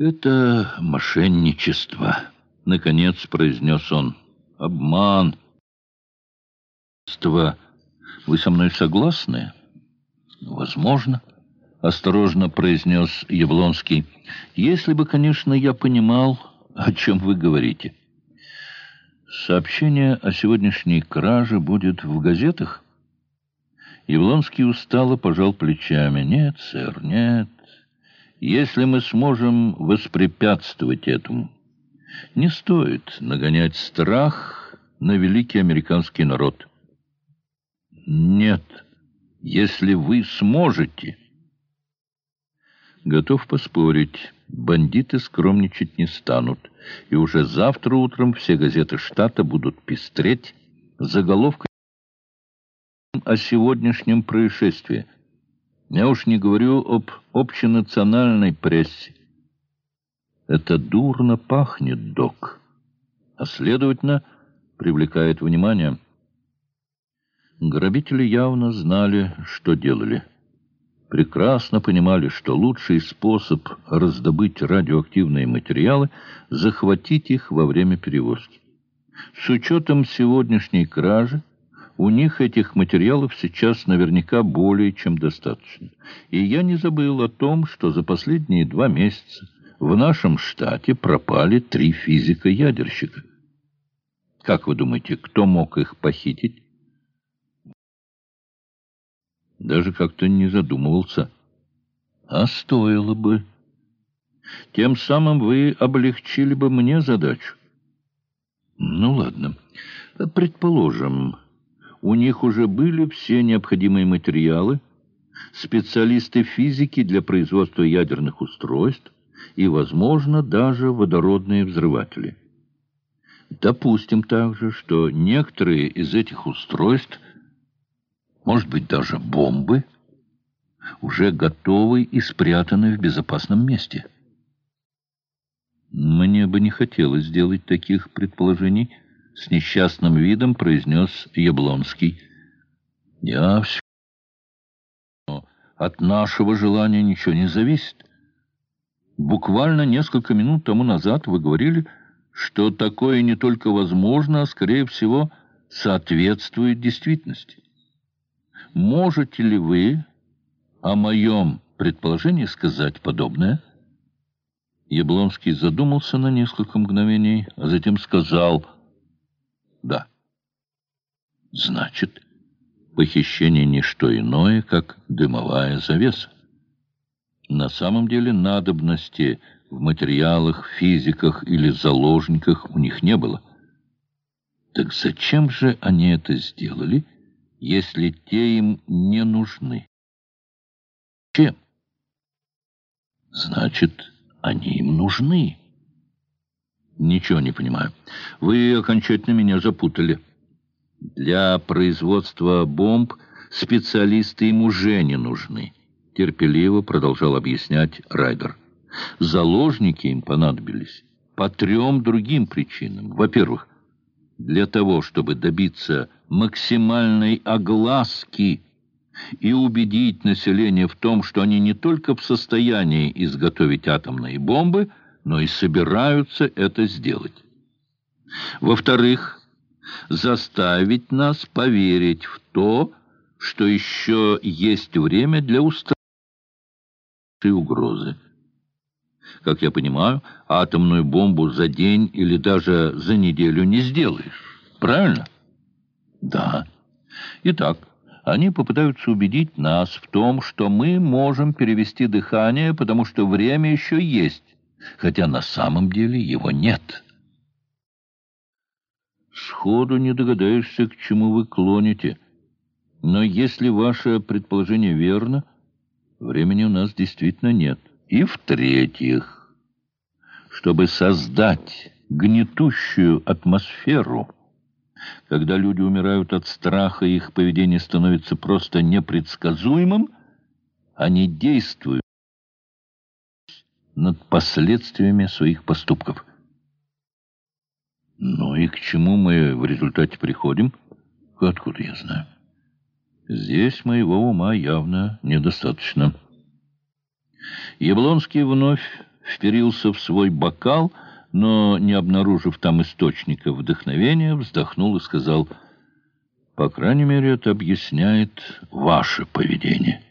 «Это мошенничество», — наконец произнес он. «Обман». «Вы со мной согласны?» «Возможно», — осторожно произнес Явлонский. «Если бы, конечно, я понимал, о чем вы говорите». «Сообщение о сегодняшней краже будет в газетах?» Явлонский устало пожал плечами. «Нет, сэр, нет. Если мы сможем воспрепятствовать этому, не стоит нагонять страх на великий американский народ». «Нет, если вы сможете». Готов поспорить, бандиты скромничать не станут, и уже завтра утром все газеты штата будут пестреть заголовками о сегодняшнем происшествии. Я уж не говорю об общенациональной прессе. Это дурно пахнет, док, а, следовательно, привлекает внимание. Грабители явно знали, что делали. Прекрасно понимали, что лучший способ раздобыть радиоактивные материалы — захватить их во время перевозки. С учетом сегодняшней кражи, у них этих материалов сейчас наверняка более чем достаточно. И я не забыл о том, что за последние два месяца в нашем штате пропали три физика-ядерщика. Как вы думаете, кто мог их похитить? Даже как-то не задумывался. А стоило бы. Тем самым вы облегчили бы мне задачу. Ну, ладно. Предположим у них уже были все необходимые материалы, специалисты физики для производства ядерных устройств и, возможно, даже водородные взрыватели. Допустим также, что некоторые из этих устройств, может быть, даже бомбы, уже готовы и спрятаны в безопасном месте. Мне бы не хотелось сделать таких предположений, с несчастным видом произнес Яблонский. «Я все... От нашего желания ничего не зависит. Буквально несколько минут тому назад вы говорили, что такое не только возможно, а, скорее всего, соответствует действительности. Можете ли вы о моем предположении сказать подобное?» Яблонский задумался на несколько мгновений, а затем сказал да. Значит, похищение не что иное, как дымовая завеса. На самом деле надобности в материалах, физиках или заложниках у них не было. Так зачем же они это сделали, если те им не нужны? Чем? Значит, они им нужны. Ничего не понимаю. Вы окончательно меня запутали. Для производства бомб специалисты им уже не нужны. Терпеливо продолжал объяснять Райдер. Заложники им понадобились по трем другим причинам. Во-первых, для того, чтобы добиться максимальной огласки и убедить население в том, что они не только в состоянии изготовить атомные бомбы, но и собираются это сделать. Во-вторых, заставить нас поверить в то, что еще есть время для устранения угрозы. Как я понимаю, атомную бомбу за день или даже за неделю не сделаешь. Правильно? Да. Итак, они попытаются убедить нас в том, что мы можем перевести дыхание, потому что время еще есть хотя на самом деле его нет. Сходу не догадаешься, к чему вы клоните. Но если ваше предположение верно, времени у нас действительно нет. И в-третьих, чтобы создать гнетущую атмосферу, когда люди умирают от страха, их поведение становится просто непредсказуемым, они действуют над последствиями своих поступков. Ну и к чему мы в результате приходим? Откуда я знаю? Здесь моего ума явно недостаточно. Яблонский вновь вперился в свой бокал, но, не обнаружив там источника вдохновения, вздохнул и сказал, «По крайней мере, это объясняет ваше поведение».